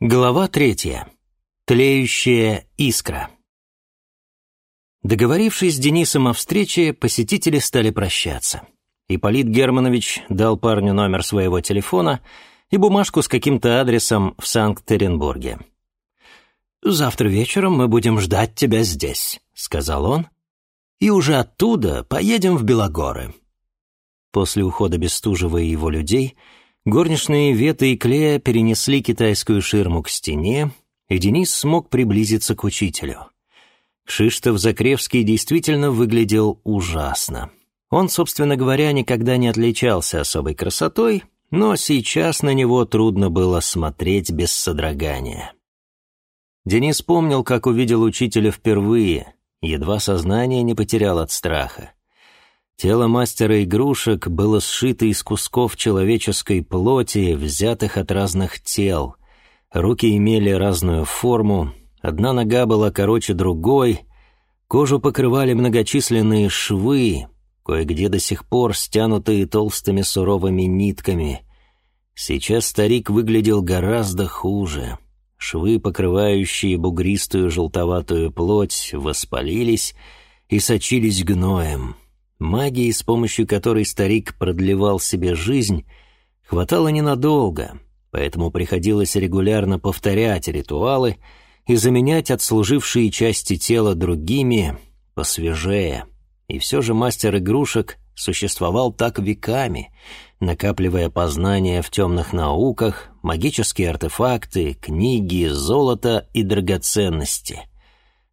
Глава третья. Тлеющая искра. Договорившись с Денисом о встрече, посетители стали прощаться. Ипполит Германович дал парню номер своего телефона и бумажку с каким-то адресом в Санкт-Петербурге. «Завтра вечером мы будем ждать тебя здесь», — сказал он, «и уже оттуда поедем в Белогоры». После ухода Бестужева и его людей — Горничные Вета и Клея перенесли китайскую ширму к стене, и Денис смог приблизиться к учителю. Кшиштов Закревский действительно выглядел ужасно. Он, собственно говоря, никогда не отличался особой красотой, но сейчас на него трудно было смотреть без содрогания. Денис помнил, как увидел учителя впервые, едва сознание не потерял от страха. Тело мастера игрушек было сшито из кусков человеческой плоти, взятых от разных тел. Руки имели разную форму, одна нога была короче другой, кожу покрывали многочисленные швы, кое-где до сих пор стянутые толстыми суровыми нитками. Сейчас старик выглядел гораздо хуже. Швы, покрывающие бугристую желтоватую плоть, воспалились и сочились гноем. Магии, с помощью которой старик продлевал себе жизнь, хватало ненадолго, поэтому приходилось регулярно повторять ритуалы и заменять отслужившие части тела другими, посвежее. И все же мастер игрушек существовал так веками, накапливая познания в темных науках, магические артефакты, книги, золото и драгоценности.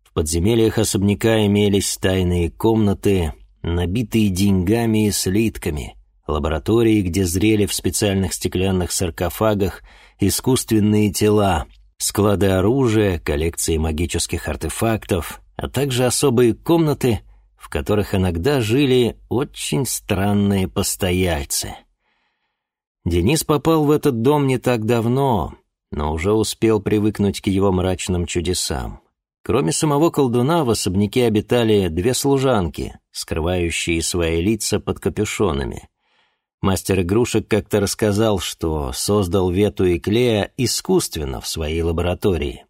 В подземельях особняка имелись тайные комнаты, набитые деньгами и слитками, лаборатории, где зрели в специальных стеклянных саркофагах искусственные тела, склады оружия, коллекции магических артефактов, а также особые комнаты, в которых иногда жили очень странные постояльцы. Денис попал в этот дом не так давно, но уже успел привыкнуть к его мрачным чудесам. Кроме самого колдуна в особняке обитали две служанки, скрывающие свои лица под капюшонами. Мастер игрушек как-то рассказал, что создал Вету и Клея искусственно в своей лаборатории.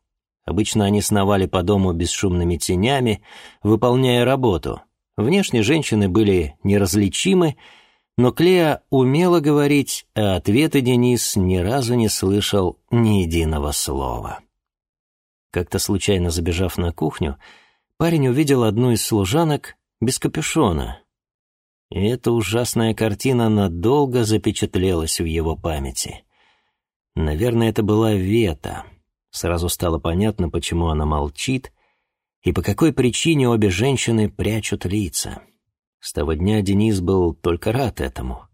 Обычно они сновали по дому бесшумными тенями, выполняя работу. Внешне женщины были неразличимы, но Клея умела говорить, а ответы Денис ни разу не слышал ни единого слова. Как-то случайно забежав на кухню, парень увидел одну из служанок без капюшона. И эта ужасная картина надолго запечатлелась в его памяти. Наверное, это была Вета. Сразу стало понятно, почему она молчит и по какой причине обе женщины прячут лица. С того дня Денис был только рад этому.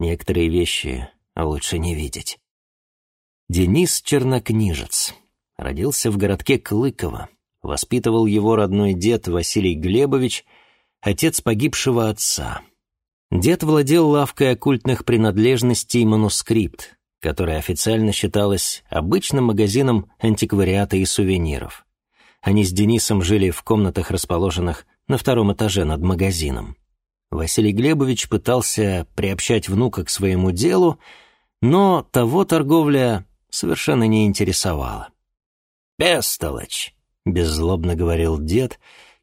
Некоторые вещи лучше не видеть. Денис Чернокнижец. Родился в городке Клыково. Воспитывал его родной дед Василий Глебович, отец погибшего отца. Дед владел лавкой оккультных принадлежностей «Манускрипт», которая официально считалась обычным магазином антиквариата и сувениров. Они с Денисом жили в комнатах, расположенных на втором этаже над магазином. Василий Глебович пытался приобщать внука к своему делу, но того торговля совершенно не интересовала. «Бестолочь!» — беззлобно говорил дед,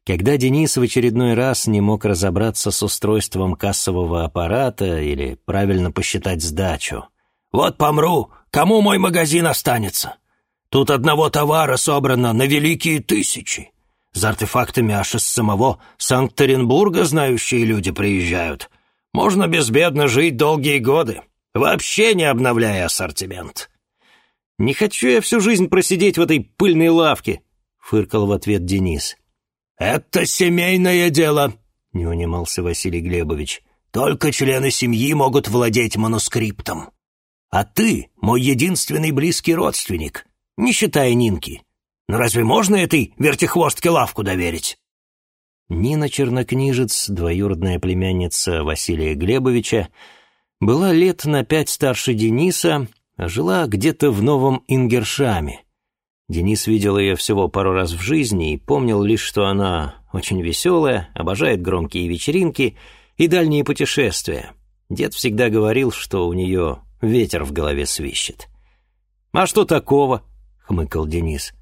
когда Денис в очередной раз не мог разобраться с устройством кассового аппарата или правильно посчитать сдачу. «Вот помру, кому мой магазин останется? Тут одного товара собрано на великие тысячи. За артефактами аж из самого Санкт-Петербурга знающие люди приезжают. Можно безбедно жить долгие годы, вообще не обновляя ассортимент». «Не хочу я всю жизнь просидеть в этой пыльной лавке», — фыркал в ответ Денис. «Это семейное дело», — не унимался Василий Глебович. «Только члены семьи могут владеть манускриптом. А ты мой единственный близкий родственник, не считая Нинки. Но разве можно этой вертихвостке лавку доверить?» Нина Чернокнижец, двоюродная племянница Василия Глебовича, была лет на пять старше Дениса жила где-то в Новом Ингершаме. Денис видел ее всего пару раз в жизни и помнил лишь, что она очень веселая, обожает громкие вечеринки и дальние путешествия. Дед всегда говорил, что у нее ветер в голове свищет. «А что такого?» — хмыкал Денис.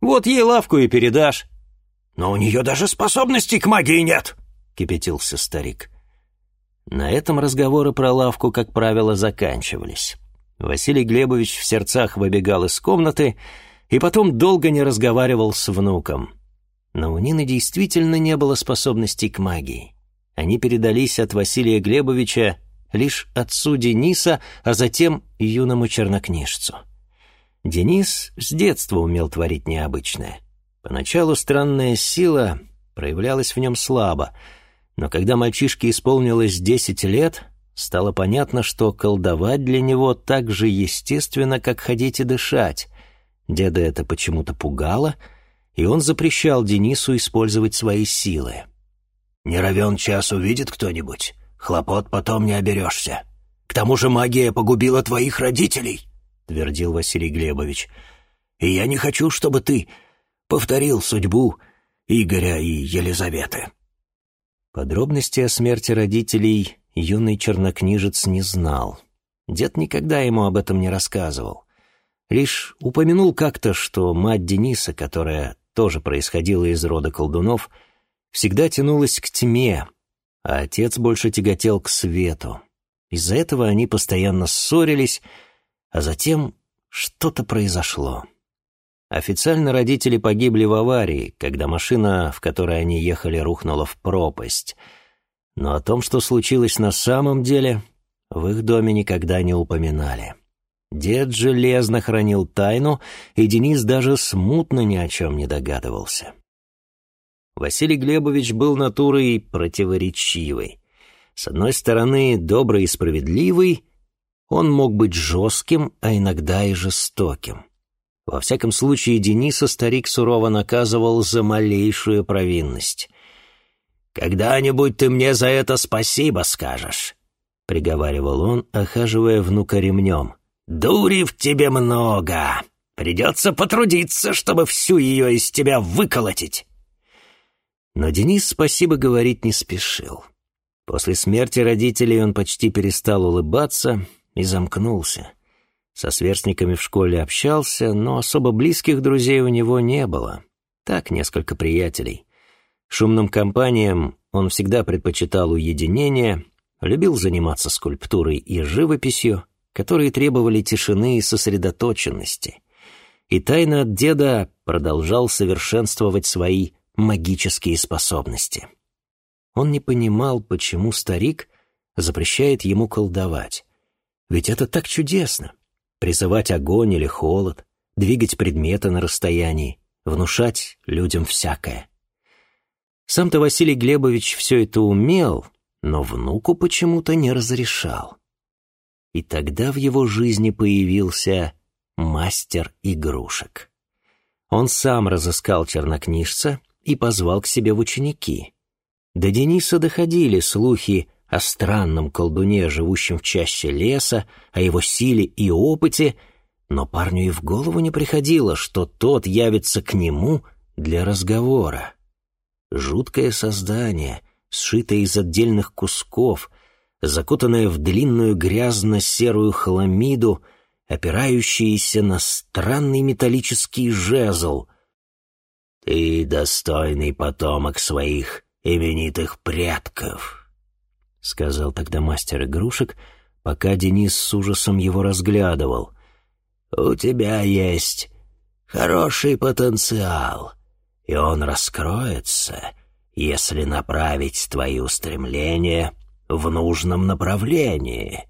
«Вот ей лавку и передашь». «Но у нее даже способностей к магии нет», — кипятился старик. На этом разговоры про лавку, как правило, заканчивались. Василий Глебович в сердцах выбегал из комнаты и потом долго не разговаривал с внуком. Но у Нины действительно не было способностей к магии. Они передались от Василия Глебовича лишь отцу Дениса, а затем юному чернокнижцу. Денис с детства умел творить необычное. Поначалу странная сила проявлялась в нем слабо, но когда мальчишке исполнилось десять лет, стало понятно, что колдовать для него так же естественно, как ходить и дышать. Деда это почему-то пугало, и он запрещал Денису использовать свои силы. «Не равен час увидит кто-нибудь, хлопот потом не оберешься. К тому же магия погубила твоих родителей», — твердил Василий Глебович. «И я не хочу, чтобы ты повторил судьбу Игоря и Елизаветы». Подробности о смерти родителей юный чернокнижец не знал. Дед никогда ему об этом не рассказывал. Лишь упомянул как-то, что мать Дениса, которая тоже происходила из рода колдунов, всегда тянулась к тьме, а отец больше тяготел к свету. Из-за этого они постоянно ссорились, а затем что-то произошло. Официально родители погибли в аварии, когда машина, в которой они ехали, рухнула в пропасть. Но о том, что случилось на самом деле, в их доме никогда не упоминали. Дед железно хранил тайну, и Денис даже смутно ни о чем не догадывался. Василий Глебович был натурой противоречивой. С одной стороны, добрый и справедливый, он мог быть жестким, а иногда и жестоким. Во всяком случае, Дениса старик сурово наказывал за малейшую провинность. «Когда-нибудь ты мне за это спасибо скажешь», — приговаривал он, охаживая внука ремнем. «Дури в тебе много. Придется потрудиться, чтобы всю ее из тебя выколотить». Но Денис спасибо говорить не спешил. После смерти родителей он почти перестал улыбаться и замкнулся. Со сверстниками в школе общался, но особо близких друзей у него не было. Так, несколько приятелей. Шумным компаниям он всегда предпочитал уединение, любил заниматься скульптурой и живописью, которые требовали тишины и сосредоточенности. И тайно от деда продолжал совершенствовать свои магические способности. Он не понимал, почему старик запрещает ему колдовать. Ведь это так чудесно призывать огонь или холод, двигать предметы на расстоянии, внушать людям всякое. Сам-то Василий Глебович все это умел, но внуку почему-то не разрешал. И тогда в его жизни появился мастер игрушек. Он сам разыскал чернокнижца и позвал к себе в ученики. До Дениса доходили слухи о странном колдуне, живущем в чаще леса, о его силе и опыте, но парню и в голову не приходило, что тот явится к нему для разговора. Жуткое создание, сшитое из отдельных кусков, закутанное в длинную грязно-серую хламиду, опирающееся на странный металлический жезл. «Ты достойный потомок своих именитых предков», — сказал тогда мастер игрушек, пока Денис с ужасом его разглядывал. «У тебя есть хороший потенциал, и он раскроется, если направить твои устремления в нужном направлении».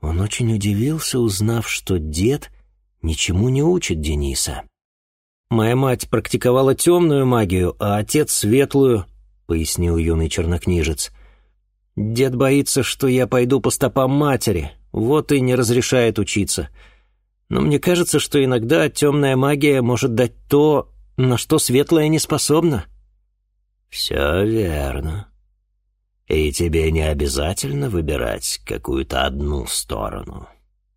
Он очень удивился, узнав, что дед ничему не учит Дениса. «Моя мать практиковала темную магию, а отец — светлую», — пояснил юный чернокнижец. — Дед боится, что я пойду по стопам матери, вот и не разрешает учиться. Но мне кажется, что иногда темная магия может дать то, на что светлая не способна». «Все верно. И тебе не обязательно выбирать какую-то одну сторону.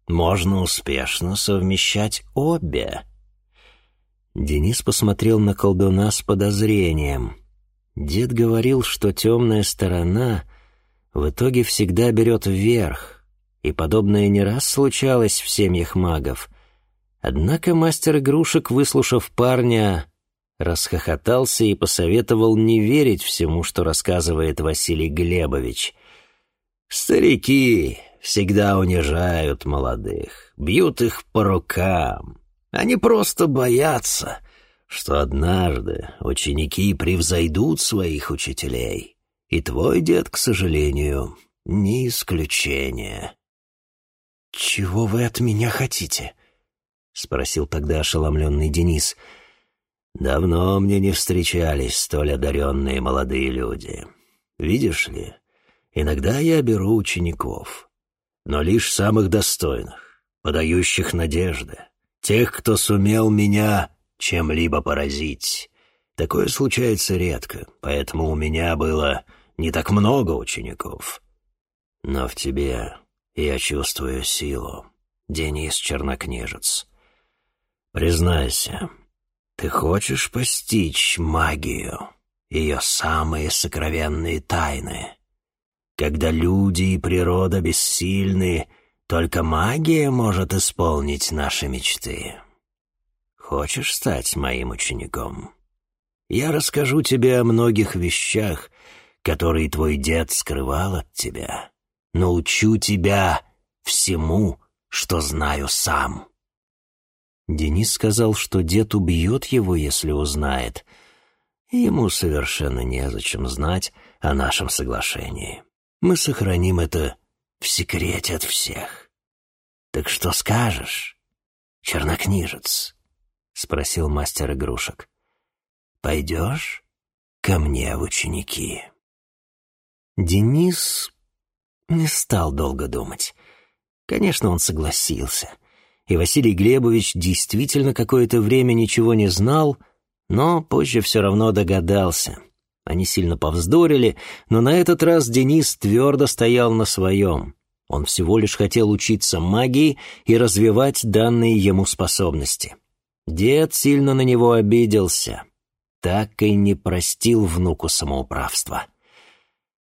Можно успешно совмещать обе». Денис посмотрел на колдуна с подозрением. Дед говорил, что темная сторона — в итоге всегда берет вверх, и подобное не раз случалось в семьях магов. Однако мастер игрушек, выслушав парня, расхохотался и посоветовал не верить всему, что рассказывает Василий Глебович. «Старики всегда унижают молодых, бьют их по рукам. Они просто боятся, что однажды ученики превзойдут своих учителей, и твой дед, к сожалению, не исключение». «Чего вы от меня хотите?» — спросил тогда ошеломленный Денис. «Давно мне не встречались столь одаренные молодые люди. Видишь ли, иногда я беру учеников, но лишь самых достойных, подающих надежды, тех, кто сумел меня чем-либо поразить. Такое случается редко, поэтому у меня было не так много учеников. Но в тебе я чувствую силу, Денис Чернокнижец. Признайся, ты хочешь постичь магию, ее самые сокровенные тайны? Когда люди и природа бессильны, только магия может исполнить наши мечты. Хочешь стать моим учеником? Я расскажу тебе о многих вещах, которые твой дед скрывал от тебя научу тебя всему, что знаю сам». Денис сказал, что дед убьет его, если узнает. Ему совершенно незачем знать о нашем соглашении. Мы сохраним это в секрете от всех. Так что скажешь, чернокнижец? — спросил мастер игрушек. «Пойдешь ко мне в ученики?» Денис не стал долго думать. Конечно, он согласился. И Василий Глебович действительно какое-то время ничего не знал, но позже все равно догадался. Они сильно повздорили, но на этот раз Денис твердо стоял на своем. Он всего лишь хотел учиться магии и развивать данные ему способности. Дед сильно на него обиделся. Так и не простил внуку самоуправства.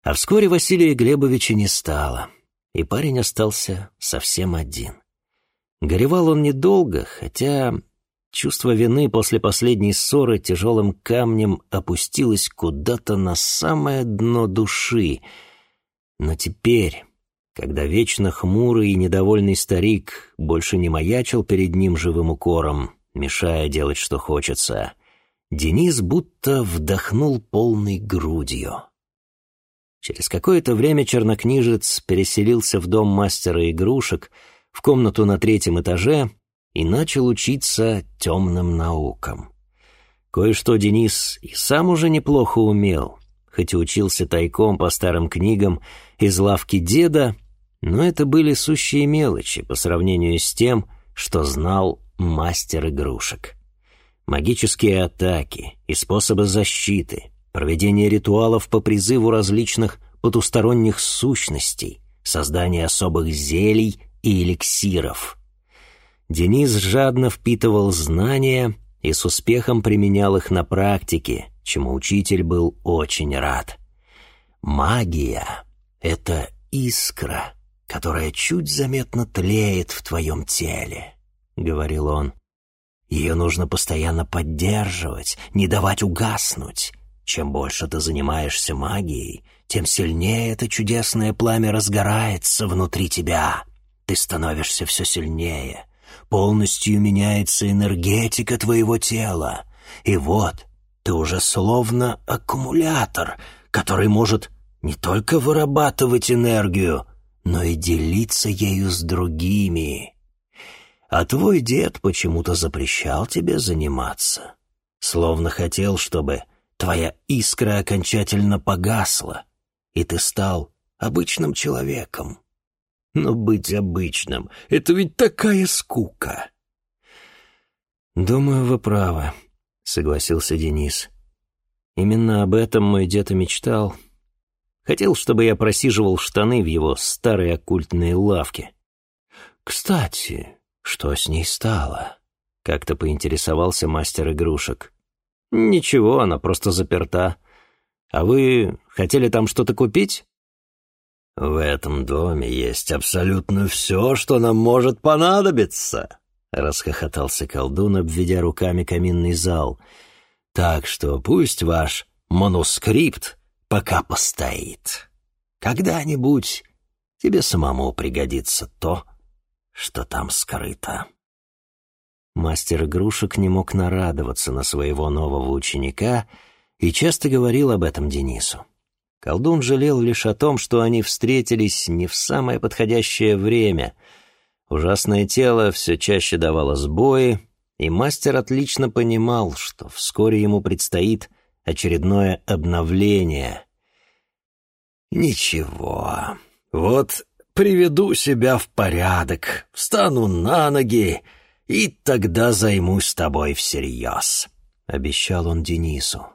А вскоре Василия Глебовича не стало, и парень остался совсем один. Горевал он недолго, хотя чувство вины после последней ссоры тяжелым камнем опустилось куда-то на самое дно души. Но теперь, когда вечно хмурый и недовольный старик больше не маячил перед ним живым укором, мешая делать, что хочется, Денис будто вдохнул полной грудью. Через какое-то время чернокнижец переселился в дом мастера игрушек, в комнату на третьем этаже и начал учиться темным наукам. Кое-что Денис и сам уже неплохо умел, хоть и учился тайком по старым книгам из лавки деда, но это были сущие мелочи по сравнению с тем, что знал мастер игрушек. Магические атаки и способы защиты — проведение ритуалов по призыву различных потусторонних сущностей, создание особых зелий и эликсиров. Денис жадно впитывал знания и с успехом применял их на практике, чему учитель был очень рад. «Магия — это искра, которая чуть заметно тлеет в твоем теле», — говорил он. «Ее нужно постоянно поддерживать, не давать угаснуть, чем больше ты занимаешься магией, тем сильнее это чудесное пламя разгорается внутри тебя. Ты становишься все сильнее. Полностью меняется энергетика твоего тела. И вот ты уже словно аккумулятор, который может не только вырабатывать энергию, но и делиться ею с другими. А твой дед почему-то запрещал тебе заниматься. Словно хотел, чтобы Твоя искра окончательно погасла, и ты стал обычным человеком. Но быть обычным — это ведь такая скука. «Думаю, вы правы», — согласился Денис. «Именно об этом мой дед и мечтал. Хотел, чтобы я просиживал штаны в его старой оккультной лавке. Кстати, что с ней стало?» — как-то поинтересовался мастер игрушек. «Ничего, она просто заперта. А вы хотели там что-то купить?» «В этом доме есть абсолютно все, что нам может понадобиться», расхохотался колдун, обведя руками каминный зал. «Так что пусть ваш манускрипт пока постоит. Когда-нибудь тебе самому пригодится то, что там скрыто». Мастер игрушек не мог нарадоваться на своего нового ученика и часто говорил об этом Денису. Колдун жалел лишь о том, что они встретились не в самое подходящее время. Ужасное тело все чаще давало сбои, и мастер отлично понимал, что вскоре ему предстоит очередное обновление. «Ничего, вот приведу себя в порядок, встану на ноги, и тогда займусь тобой всерьез», — обещал он Денису.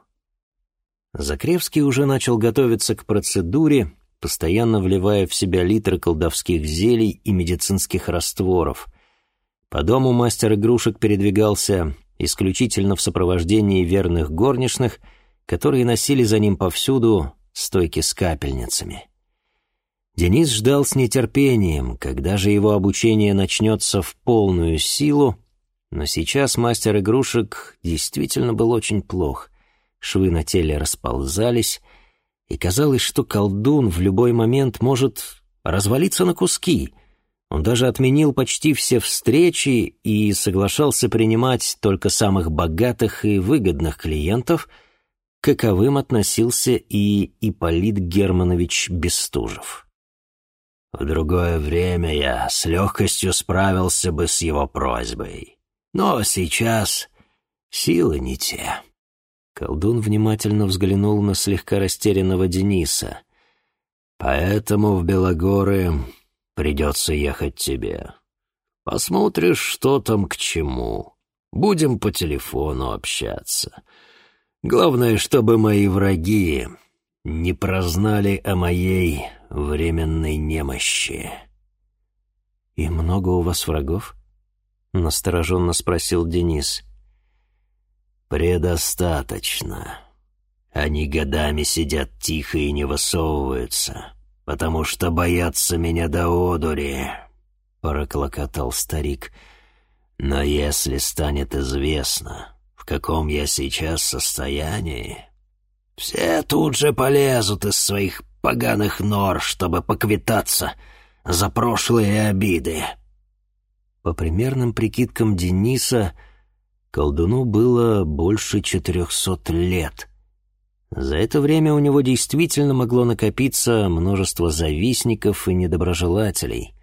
Закревский уже начал готовиться к процедуре, постоянно вливая в себя литры колдовских зелий и медицинских растворов. По дому мастер игрушек передвигался исключительно в сопровождении верных горничных, которые носили за ним повсюду стойки с капельницами. Денис ждал с нетерпением, когда же его обучение начнется в полную силу, но сейчас мастер игрушек действительно был очень плох. Швы на теле расползались, и казалось, что колдун в любой момент может развалиться на куски. Он даже отменил почти все встречи и соглашался принимать только самых богатых и выгодных клиентов, каковым относился и Ипполит Германович Бестужев. В другое время я с легкостью справился бы с его просьбой. Но сейчас силы не те. Колдун внимательно взглянул на слегка растерянного Дениса. «Поэтому в Белогоры придется ехать тебе. Посмотришь, что там к чему. Будем по телефону общаться. Главное, чтобы мои враги не прознали о моей временной немощи. «И много у вас врагов?» — настороженно спросил Денис. «Предостаточно. Они годами сидят тихо и не высовываются, потому что боятся меня до одури», — проклокотал старик. «Но если станет известно, в каком я сейчас состоянии, все тут же полезут из своих поганых нор, чтобы поквитаться за прошлые обиды. По примерным прикидкам Дениса, колдуну было больше четырехсот лет. За это время у него действительно могло накопиться множество завистников и недоброжелателей.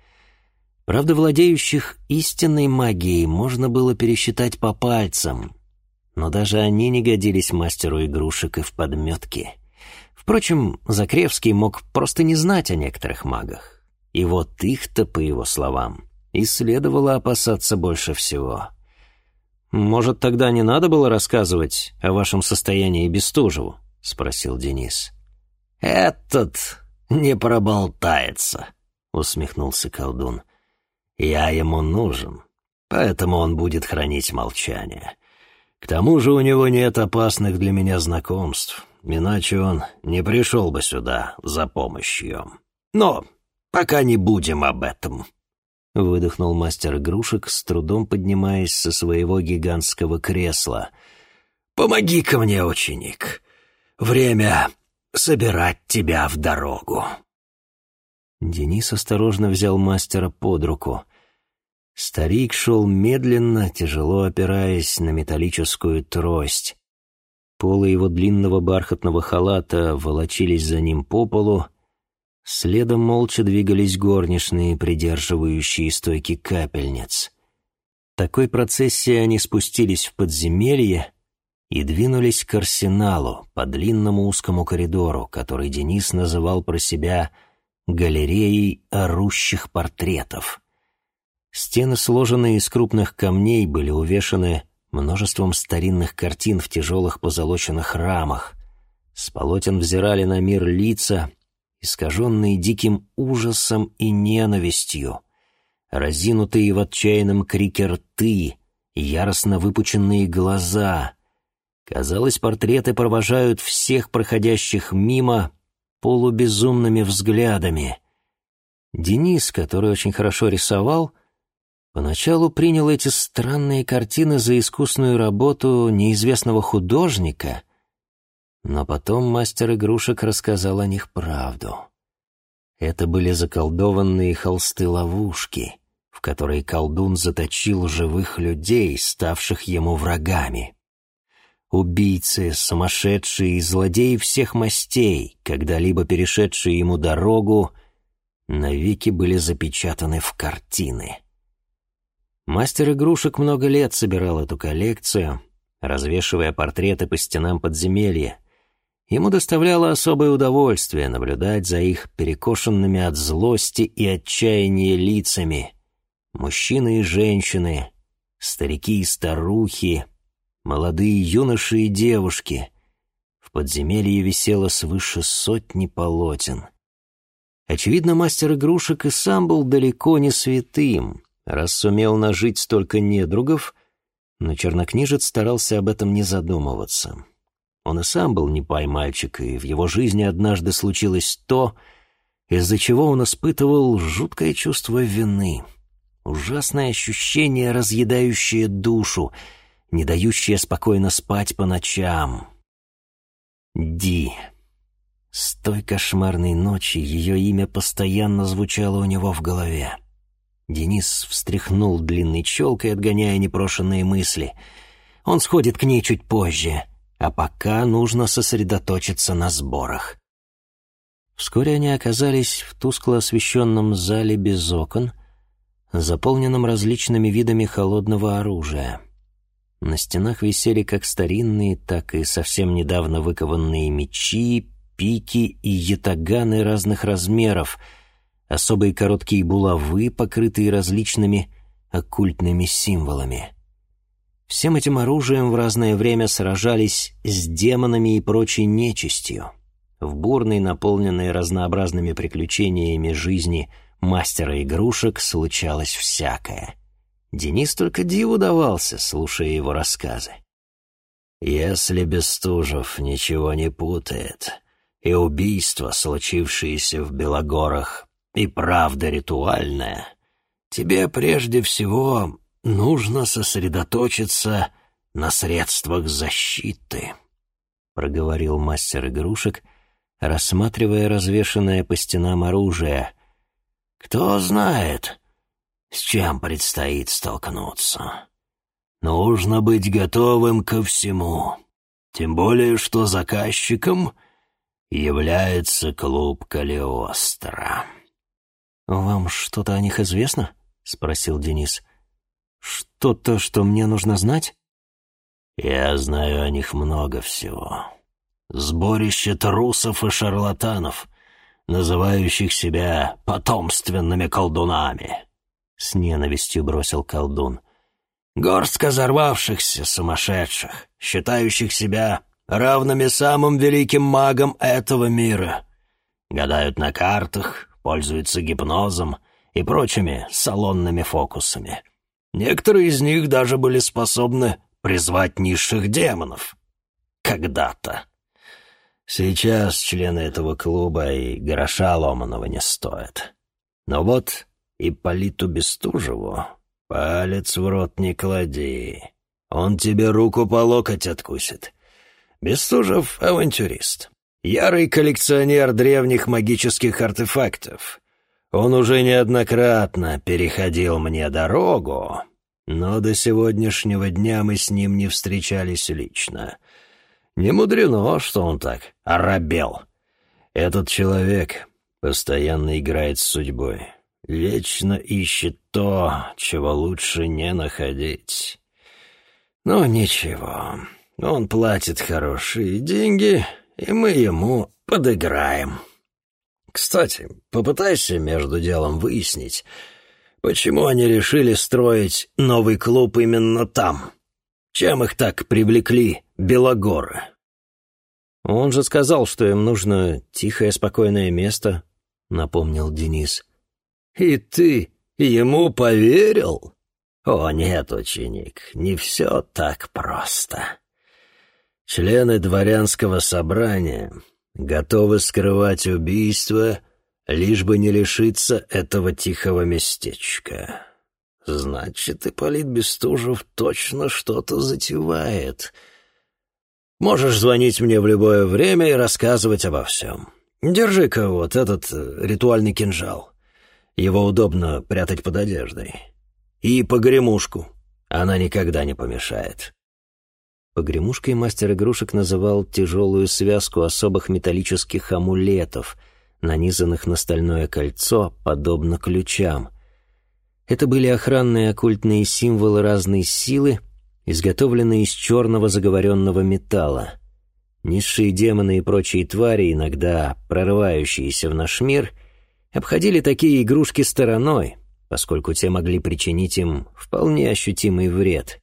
Правда, владеющих истинной магией можно было пересчитать по пальцам, но даже они не годились мастеру игрушек и в подметке — Впрочем, Закревский мог просто не знать о некоторых магах. И вот их-то, по его словам, и следовало опасаться больше всего. «Может, тогда не надо было рассказывать о вашем состоянии Бестужеву?» — спросил Денис. «Этот не проболтается», — усмехнулся колдун. «Я ему нужен, поэтому он будет хранить молчание. К тому же у него нет опасных для меня знакомств, иначе он не пришел бы сюда за помощью. Но пока не будем об этом». Выдохнул мастер игрушек, с трудом поднимаясь со своего гигантского кресла. «Помоги-ка мне, ученик. Время собирать тебя в дорогу». Денис осторожно взял мастера под руку. Старик шел медленно, тяжело опираясь на металлическую трость. Полы его длинного бархатного халата волочились за ним по полу, следом молча двигались горничные, придерживающие стойки капельниц. Такой процессией они спустились в подземелье и двинулись к арсеналу по длинному узкому коридору, который Денис называл про себя «галереей орущих портретов». Стены, сложенные из крупных камней, были увешаны множеством старинных картин в тяжелых позолоченных рамах. С полотен взирали на мир лица, искаженные диким ужасом и ненавистью, разинутые в отчаянном крике рты, яростно выпученные глаза. Казалось, портреты провожают всех проходящих мимо полубезумными взглядами. Денис, который очень хорошо рисовал, Поначалу принял эти странные картины за искусную работу неизвестного художника, но потом мастер игрушек рассказал о них правду. Это были заколдованные холсты-ловушки, в которые колдун заточил живых людей, ставших ему врагами. Убийцы, сумасшедшие и злодеи всех мастей, когда-либо перешедшие ему дорогу, навеки были запечатаны в картины. Мастер игрушек много лет собирал эту коллекцию, развешивая портреты по стенам подземелья. Ему доставляло особое удовольствие наблюдать за их перекошенными от злости и отчаяния лицами. Мужчины и женщины, старики и старухи, молодые юноши и девушки. В подземелье висело свыше сотни полотен. Очевидно, мастер игрушек и сам был далеко не святым, раз сумел нажить столько недругов, но чернокнижец старался об этом не задумываться. Он и сам был не мальчик, и в его жизни однажды случилось то, из-за чего он испытывал жуткое чувство вины, ужасное ощущение, разъедающее душу, не дающее спокойно спать по ночам. Ди. С той кошмарной ночи ее имя постоянно звучало у него в голове. Денис встряхнул длинной челкой, отгоняя непрошенные мысли. Он сходит к ней чуть позже, а пока нужно сосредоточиться на сборах. Вскоре они оказались в тускло освещенном зале без окон, заполненном различными видами холодного оружия. На стенах висели как старинные, так и совсем недавно выкованные мечи, пики и ятаганы разных размеров, особые короткие булавы, покрытые различными оккультными символами. Всем этим оружием в разное время сражались с демонами и прочей нечистью. В бурной, наполненной разнообразными приключениями жизни мастера игрушек случалось всякое. Денис только диву давался, слушая его рассказы. «Если Бестужев ничего не путает, и убийство, случившееся в Белогорах, и правда ритуальное, тебе прежде всего нужно сосредоточиться на средствах защиты», — проговорил мастер игрушек, рассматривая развешанное по стенам оружие. «Кто знает, с чем предстоит столкнуться. Нужно быть готовым ко всему, тем более что заказчиком — является клуб Калиостро». «Вам что-то о них известно?» — спросил Денис. «Что-то, что мне нужно знать?» «Я знаю о них много всего. Сборище трусов и шарлатанов, называющих себя потомственными колдунами», — с ненавистью бросил колдун. «Горстка взорвавшихся сумасшедших, считающих себя равными самым великим магам этого мира. Гадают на картах, пользуются гипнозом и прочими салонными фокусами. Некоторые из них даже были способны призвать низших демонов. Когда-то. Сейчас члены этого клуба и гроша ломаного не стоят. Но вот и Политу Бестужеву палец в рот не клади. Он тебе руку по локоть откусит. Бестужев — авантюрист. Ярый коллекционер древних магических артефактов. Он уже неоднократно переходил мне дорогу, но до сегодняшнего дня мы с ним не встречались лично. Не мудрено, что он так оробел. Этот человек постоянно играет с судьбой, вечно ищет то, чего лучше не находить. Но ничего, он платит хорошие деньги, и мы ему подыграем. Кстати, попытайся между делом выяснить, почему они решили строить новый клуб именно там. Чем их так привлекли Белогоры? Он же сказал, что им нужно тихое, спокойное место, напомнил Денис. И ты ему поверил? О, нет, ученик, не все так просто. Члены дворянского собрания готовы скрывать убийство, лишь бы не лишиться этого тихого местечка. Значит, Ипполит Бестужев точно что-то затевает. Можешь звонить мне в любое время и рассказывать обо всем. Держи-ка вот этот э, ритуальный кинжал. Его удобно прятать под одеждой. И погремушку. Она никогда не помешает. Погремушкой мастер игрушек называл тяжелую связку особых металлических амулетов, нанизанных на стальное кольцо, подобно ключам. Это были охранные оккультные символы разной силы, изготовленные из черного заговоренного металла. Низшие демоны и прочие твари, иногда прорывающиеся в наш мир, обходили такие игрушки стороной, поскольку те могли причинить им вполне ощутимый вред.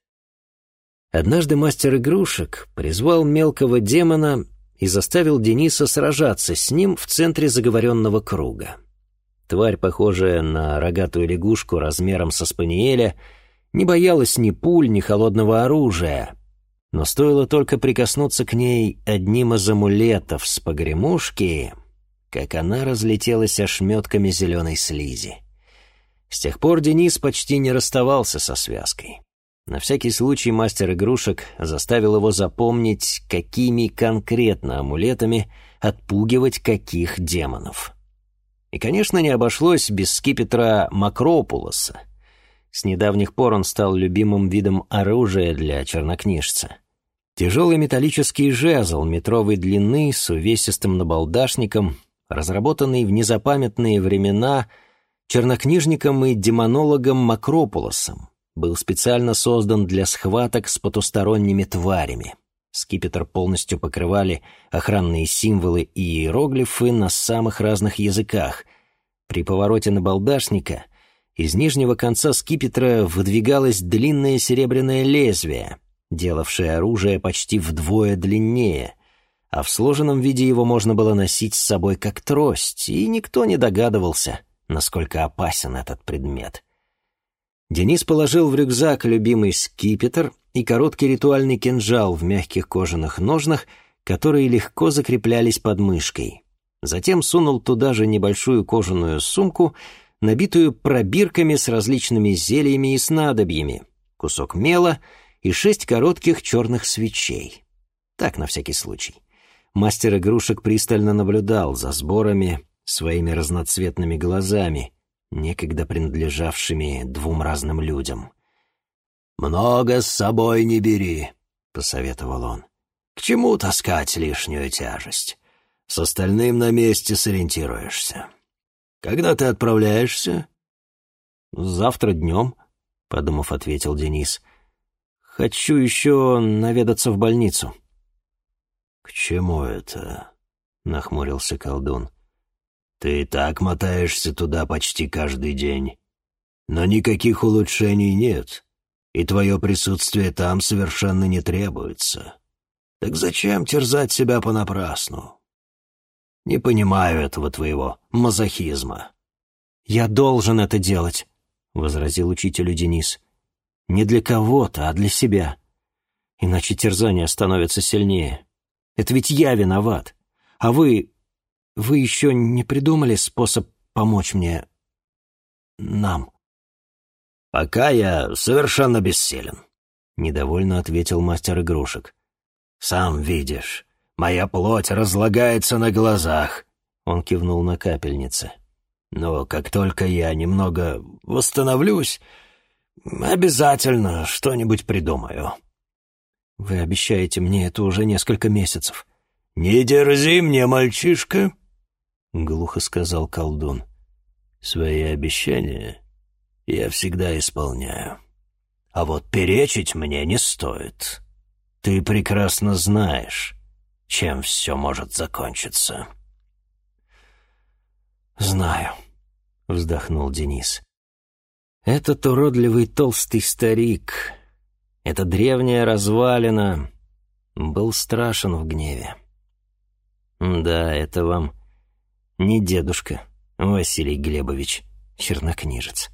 Однажды мастер игрушек призвал мелкого демона и заставил Дениса сражаться с ним в центре заговоренного круга. Тварь, похожая на рогатую лягушку размером со спаниеля, не боялась ни пуль, ни холодного оружия, но стоило только прикоснуться к ней одним из амулетов с погремушки, как она разлетелась ошметками зеленой слизи. С тех пор Денис почти не расставался со связкой. На всякий случай мастер игрушек заставил его запомнить, какими конкретно амулетами отпугивать каких демонов. И, конечно, не обошлось без скипетра Макропулоса. С недавних пор он стал любимым видом оружия для чернокнижца. Тяжелый металлический жезл метровой длины с увесистым набалдашником, разработанный в незапамятные времена чернокнижником и демонологом Макропулосом, был специально создан для схваток с потусторонними тварями. Скипетр полностью покрывали охранные символы и иероглифы на самых разных языках. При повороте на балдашника из нижнего конца скипетра выдвигалось длинное серебряное лезвие, делавшее оружие почти вдвое длиннее, а в сложенном виде его можно было носить с собой как трость, и никто не догадывался, насколько опасен этот предмет. Денис положил в рюкзак любимый скипетр и короткий ритуальный кинжал в мягких кожаных ножнах, которые легко закреплялись под мышкой. Затем сунул туда же небольшую кожаную сумку, набитую пробирками с различными зельями и снадобьями, кусок мела и шесть коротких черных свечей. Так, на всякий случай. Мастер игрушек пристально наблюдал за сборами своими разноцветными глазами, некогда принадлежавшими двум разным людям. «Много с собой не бери», — посоветовал он. «К чему таскать лишнюю тяжесть? С остальным на месте сориентируешься. Когда ты отправляешься?» «Завтра днем», — подумав, ответил Денис. «Хочу еще наведаться в больницу». «К чему это?» — нахмурился колдун. Ты и так мотаешься туда почти каждый день. Но никаких улучшений нет, и твое присутствие там совершенно не требуется. Так зачем терзать себя понапрасну? Не понимаю этого твоего мазохизма. «Я должен это делать», — возразил учителю Денис. «Не для кого-то, а для себя. Иначе терзание становится сильнее. Это ведь я виноват. А вы вы еще не придумали способ помочь мне... нам?» «Пока я совершенно бессилен», — недовольно ответил мастер игрушек. «Сам видишь, моя плоть разлагается на глазах», — он кивнул на капельницы. «Но как только я немного восстановлюсь, обязательно что-нибудь придумаю». «Вы обещаете мне это уже несколько месяцев». «Не дерзи мне, мальчишка», — глухо сказал колдун. «Свои обещания я всегда исполняю. А вот перечить мне не стоит. Ты прекрасно знаешь, чем все может закончиться». «Знаю», — вздохнул Денис. «Этот уродливый толстый старик, эта древняя развалина, был страшен в гневе. Да, это вам не дедушка, Василий Глебович, чернокнижец.